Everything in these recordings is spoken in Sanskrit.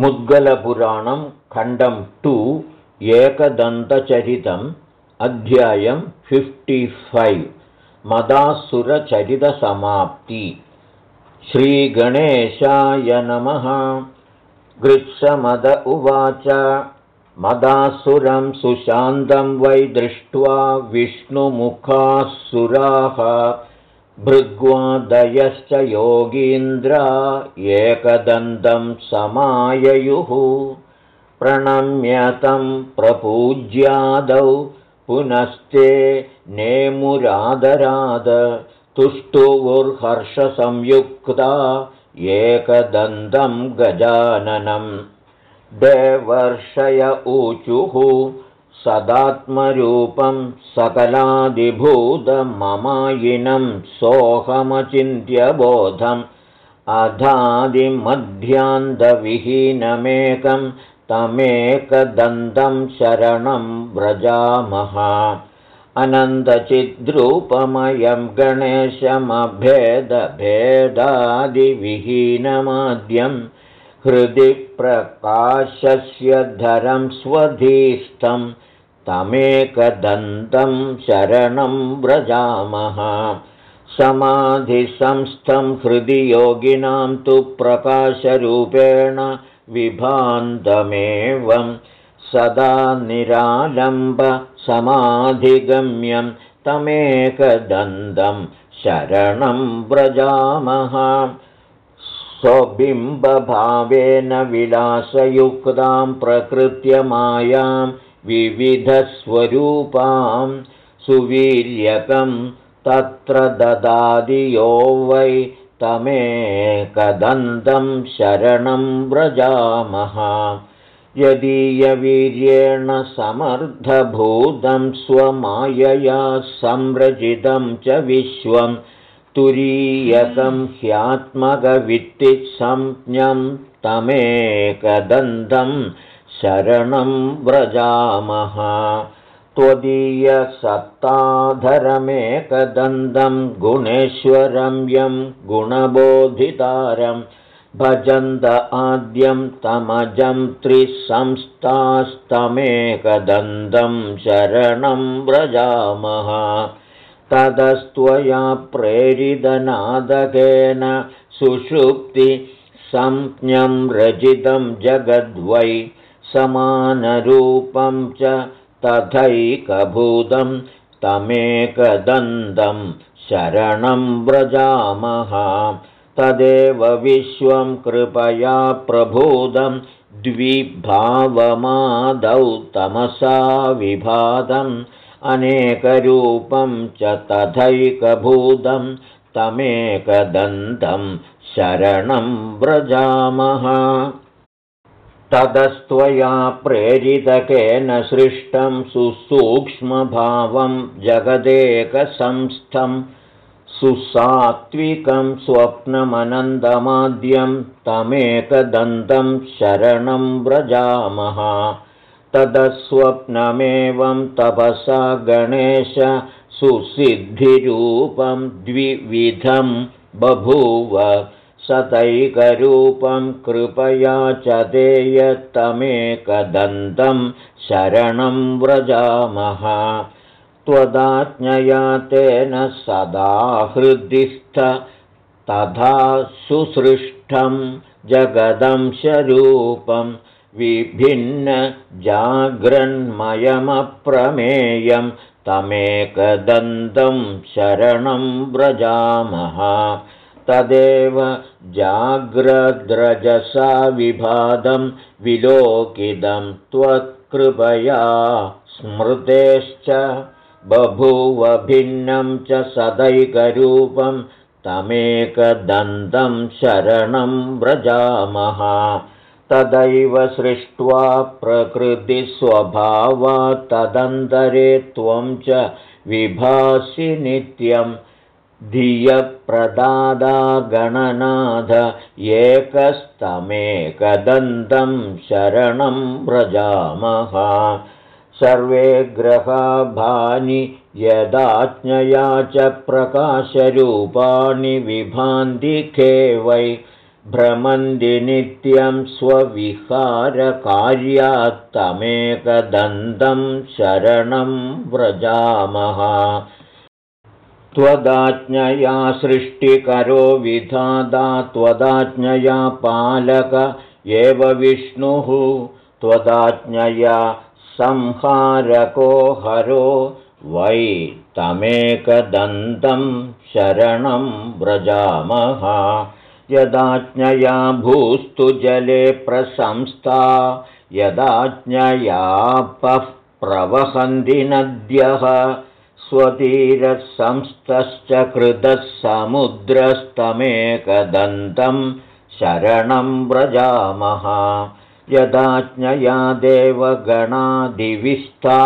मुद्गलपुराणं खण्डं टु एकदन्तचरितम् अध्यायं फिफ्टिफैव् मदासुरचरितसमाप्ति. श्रीगणेशाय नमः। गृत्समद उवाच। मदासुरं सुशान्तं वै दृष्ट्वा विष्णुमुखासुराः भृग्वादयश्च योगीन्द्रा एकदन्तं समाययुः प्रणम्यतं प्रपूज्यादौ पुनस्ते नेमुरादराद तुष्टुवुर्हर्षसंयुक्ता एकदन्तं गजाननं देवर्षय ऊचुः सदात्मरूपं सकलादिभूतममायिनं सोऽहमचिन्त्यबोधम् अधादिमध्यान्तविहीनमेकं तमेकदन्तं शरणं व्रजामः। अनन्तचिद्रूपमयं गणेशमभेदभेदादिविहीनमाद्यं हृदि प्रकाशस्य धरं स्वधीस्थं तमेकदन्तं शरणं व्रजामः। समाधिसंस्थं हृदि योगिनां तु प्रकाशरूपेण विभान्तमेवं। सदा निरालम्बसमाधिगम्यं तमेकदन्तं शरणं व्रजामः। स्वबिम्बभावेन विलासयुक्तां प्रकृत्यमायां विविधस्वरूपां सुवीर्यकं तत्र ददादियो वै तमेकदन्तं शरणं व्रजामः। यदीयवीर्येण समर्थभूतं स्वमायया संरचितं च विश्वं तुरीयकं ह्यात्मकवित्तिसंज्ञं तमेकदन्तं शरणं व्रजामः। त्वदीयसत्ताधरमेकदन्तं गुणेश्वरं यं गुणबोधितारं। भजन्त आद्यं तमजं त्रिसंस्थास्तमेकदन्तं शरणं व्रजामः। ततस्त्वया प्रेरितनादकेन सुषुप्ति संज्ञं रचितं जगद्वै समानरूपं च तथैकभूतं तमेकदन्तं शरणं व्रजामः। तदेव विश्वं कृपया प्रभूतं द्विभावमादौ तमसा विभातम् अनेकरूपं च तथैकभूतं तमेकदन्तं शरणं व्रजामः ततस्त्वया प्रेरितकेन सृष्टं सुसूक्ष्मभावं जगदेकसंस्थं सुसात्विकं स्वप्नमनन्दमाद्यं तमेकदन्तं शरणं व्रजामः। तदस्वप्नमेवं तपसा गणेश सुसिद्धिरूपं द्विविधं बभूव सतैकरूपं कृपया च देयतमेकदन्तं शरणं व्रजामः। त्वदाज्ञया तेन सदा हृदिस्थ तथा सुसृष्टं जगदंशरूपं विभिन्नजाग्रन्मयमप्रमेयं तमेकदन्तं शरणं व्रजामः तदेव जाग्रद्रजसा विभादं विलोकितं त्वत्कृपया स्मृतेश्च बभूव भिन्नं च सदैकरूपं तमेकदन्तं शरणं व्रजामः। तदैव सृष्ट्वा प्रकृतिस्वभावात् तदन्तरे त्वं च विभासि नित्यं धियप्रदादागणनाथ एकस्तमेकदन्तं शरणं व्रजामः। सर्वे ग्रहाभानि यदाज्ञया च प्रकाशरूपाणि विभान्ति खे वै भ्रमन्ति नित्यं स्वविहारकार्यात्तमेकदन्तं शरणं व्रजामः त्वदाज्ञया सृष्टिकरो विधादा त्वदाज्ञया पालक एव विष्णुः। त्वदाज्ञया संहारको हरो वै तमेकदन्तं शरणं व्रजामः। यदाज्ञया भूस्तु जले प्रशंस्ता यदाज्ञयापः प्रवहन्ति नद्यः स्वतीरसंस्तश्च कृतः समुद्रस्तमेकदन्तं शरणं व्रजामः। यदाज्ञया देवगणादिविष्टा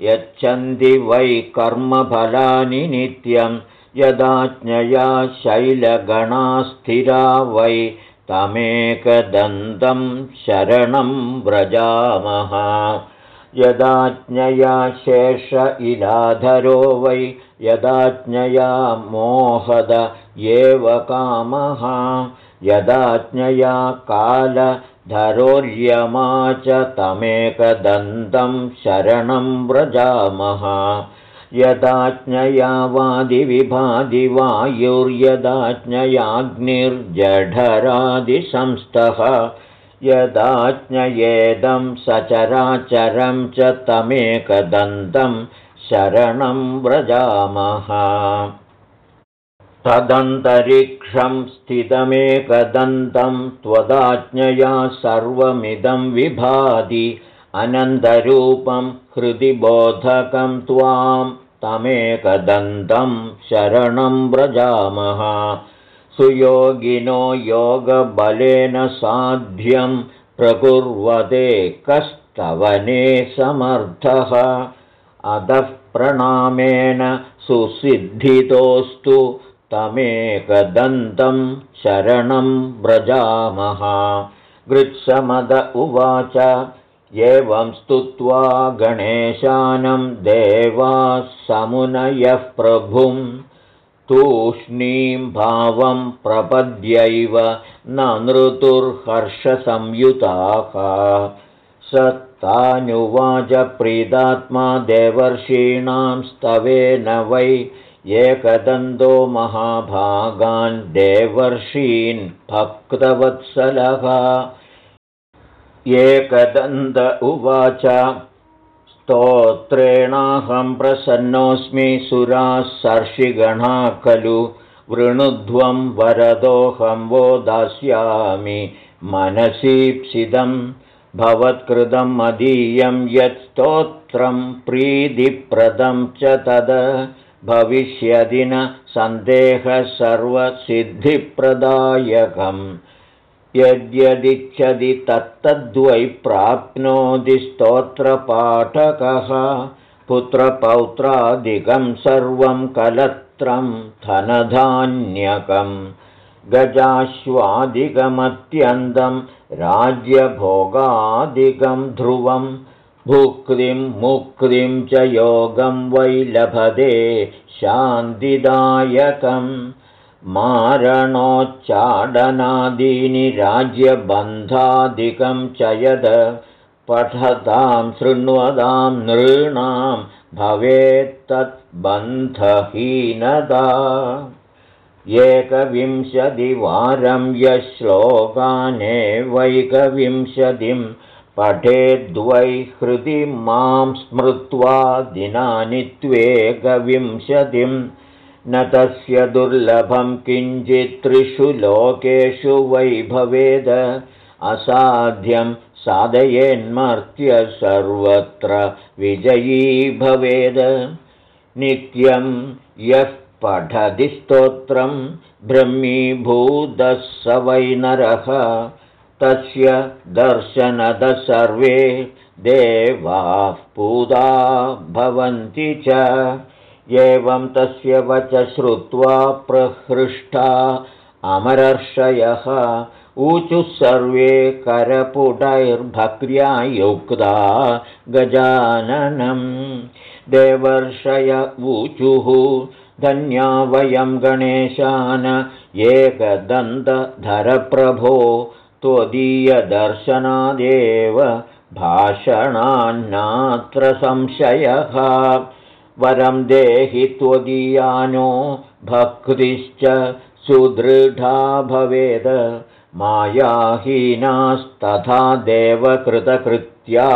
यच्छन्ति वै कर्मफलानि नित्यं। यदाज्ञया शैलगणास्थिरा वै तमेकदन्तं शरणं व्रजामः यदाज्ञया शेष इलाधरो वै यदाज्ञया मोहद एव कामः यदाज्ञया कालधरोर्यमा च तमेकदन्तं शरणं व्रजामः। यदाज्ञया वादिविभादिवायुर्यदाज्ञयाग्निर्जठरादिसंस्थः यदाज्ञयेदं सचराचरं च तमेकदन्तं शरणं व्रजामः। तदन्तरिक्षं स्थितमेकदन्तं त्वदाज्ञया सर्वमिदं विभाति अनन्तरूपं हृदिबोधकं त्वां तमेकदन्तं शरणं व्रजामः सुयोगिनो योगबलेन साध्यं प्रकुर्वते कस्तवने समर्थः। अधः प्रणामेन सुसिद्धितोऽस्तु तमेकदन्तं शरणं व्रजामः। गृत्समद उवाच एवं स्तुत्वा गणेशानं देवाः समुनयः प्रभुं तूष्णीं भावं प्रपद्यैव न नृतुर्हर्षसंयुताः। स तानुवाच प्रीतात्मा देवर्षीणां स्तवेन वै एकदन्तो महाभागान् देवर्षीन् भक्तवत्सलः। एकदन्त उवाच स्तोत्रेणाहं प्रसन्नोऽस्मि सुराः सर्षिगणा खलु वृणुध्वं वरदोऽहं वो दास्यामि मनसीप्सितं भवत्कृतं मदीयं यत् स्तोत्रं प्रीतिप्रदं च तद भविष्यदि न सन्देहः सर्वसिद्धिप्रदायकम् यद्यदिच्छति तत्तद्वै प्राप्नोति स्तोत्रपाठकः पुत्रपौत्रादिकं सर्वं कलत्रं धनधान्यकं गजाश्वादिकमत्यन्तं राज्यभोगादिकं ध्रुवं भुक्तिं मुक्तिं च योगं वै लभते शान्तिदायकम् मारणोच्चाडनादीनि राज्यबन्धादिकं च यद् पठतां शृण्वतां नृणां भवेत्तद्बन्धहीनदा एकविंशतिवारं यश्लोकानेवैकविंशतिं पठेद्वै हृदि मां स्मृत्वा दिनानि त्वेकविंशतिम् न तस्य दुर्लभं किञ्चित्त्रिषु लोकेषु वै भवेद असाध्यं साधयेन्मर्त्य सर्वत्र विजयी भवेद। नित्यं यः पठति स्तोत्रं ब्रह्मीभूतः स वै नरः। तस्य दर्शनद सर्वे देवाः पूता भवन्ति च एवं तस्य वच श्रुत्वा प्रहृष्टा अमरर्षयः। ऊचुः सर्वे करपुटैर्भक्र्या युक्ता गजाननं देवर्षय ऊचुः धन्या वयं गणेशान एकदन्तधरप्रभो त्वदीयदर्शनादेव भाषणान्नात्र संशयः वरं देहि त्वदीयानो भक्तिश्च सुदृढा भवेद। मायाहीनास्तथा देवकृतकृत्या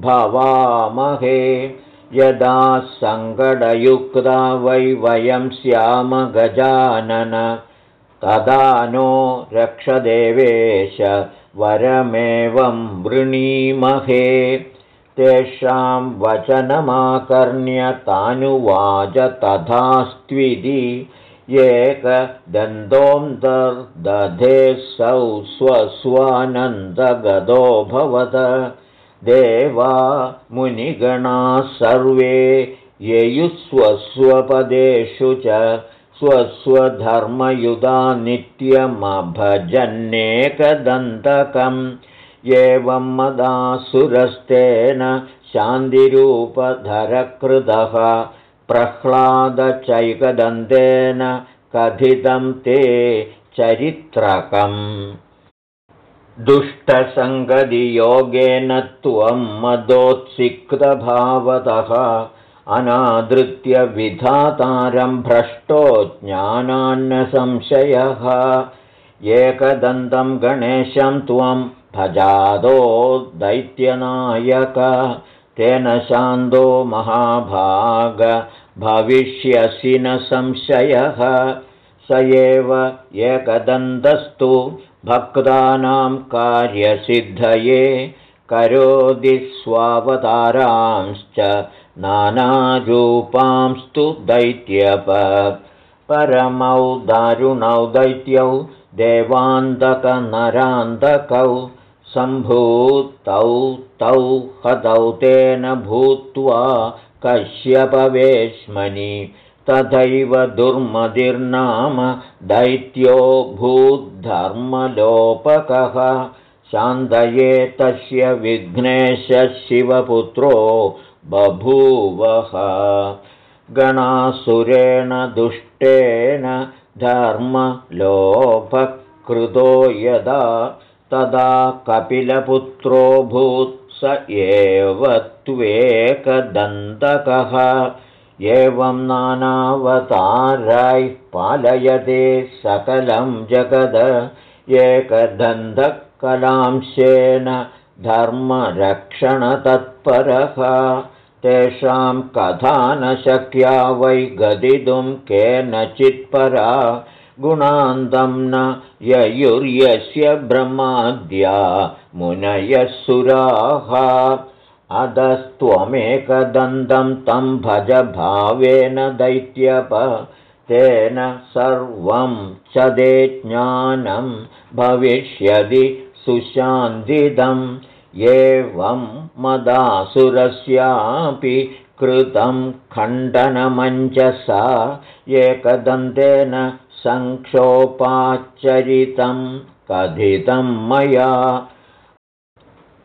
भवामहे। यदा सङ्गडयुक्ता वै वयं स्याम गजानन तदा नो रक्षदेवेश वरमेवं वृणीमहे तेषां वचनमाकर्ण्य तानुवाच तथास्त्विधि एकदन्तोऽन्तर्दधेसौ स्वस्वानन्दगदोऽभवत् देवा मुनिगणाः सर्वे ययुस्वस्वपदेषु च स्वस्वधर्मयुधा नित्यमभजन्नेकदन्तकम् एवं मदासुरस्तेन शान्तिरूपधरकृतः प्रह्लादचैकदन्तेन कथितं ते चरित्रकम्। दुष्टसङ्गतियोगेन त्वं मदोत्सिक्तभावतः अनादृत्य विधातारं भ्रष्टो ज्ञानान्न संशयः। एकदन्तं गणेशं त्वं भजादो दैत्यनायक तेन शान्तो महाभाग भविष्यसि न संशयः। स एव एकदन्तस्तु भक्तानां कार्यसिद्धये करोति स्वावतारांश्च नानारूपांस्तु दैत्यप। परमौ दारुणौ दैत्यौ देवान्तकनरान्तकौ सम्भूतौ तौ हतौ तेन भूत्वा कश्यपवेश्मनि तथैव दुर्मतिर्नाम दैत्यो भूद्धर्मलोपकः शान्तये तस्य विघ्नेशशिवपुत्रो बभूवः। गणासुरेण दुष्टेन धर्मलोपकृतो यदा तदा कपिलपुत्रो भूत् स एव त्वेकदन्तकः। एवं नानावतारैः पालयते सकलं जगद। एकदन्तकलांशेन धर्मरक्षणतत्परः। तेषां कथा न शक्या वै गदितुं केनचित्परा गुणान्तं न ययुर्यस्य ब्रह्माद्या मुनयः सुराः। अधस्त्वमेकदन्तं तं भज भावेन दैत्यप तेन सर्वं च दे ज्ञानं भविष्यति सुशान्तिदम्। एवं मदासुरस्यापि कृतं खण्डनमञ्जसा एकदन्तेन संक्षोपाच्चरितं कथितं मया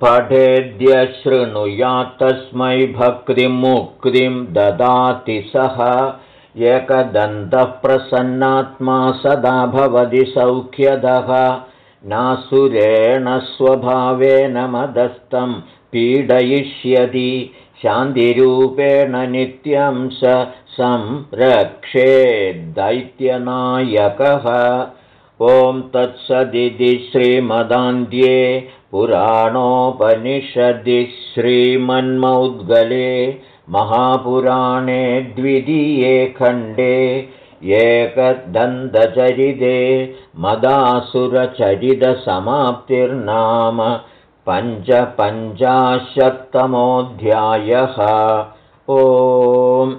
पठेद्यशृणुयात्तस्मै भक्तिमुक्तिं ददाति सः। एकदन्तः प्रसन्नात्मा सदा भवति सौख्यदः। नासुरेण स्वभावेन मदस्तं पीडयिष्यति। शान्तिरूपेण नित्यं स संरक्षेद्दैत्यनायकः। ॐ तत्सदिति श्रीमदान्ध्ये पुराणोपनिषदि श्रीमन्मौद्गले महापुराणे द्वितीये खण्डे एकदन्तचरिते मदासुरचरितसमाप्तिर्नाम पञ्चपञ्चाशत्तमोऽध्यायः। ओम्